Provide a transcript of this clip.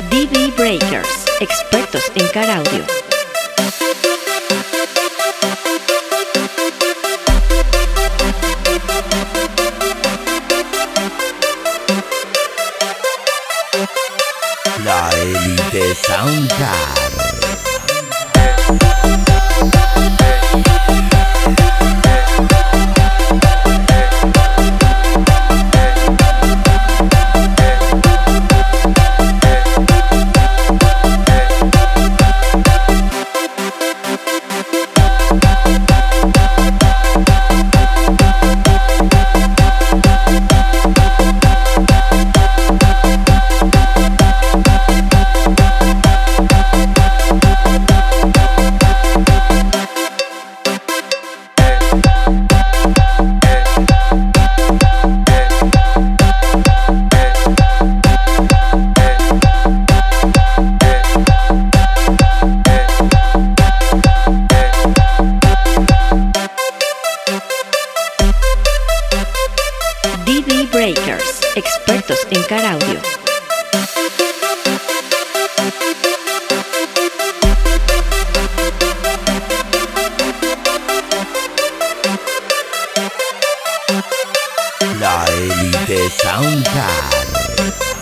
DB Breakers, expertos en car audio. La. Breakers, expertos en car audio. La Elite Soundcard.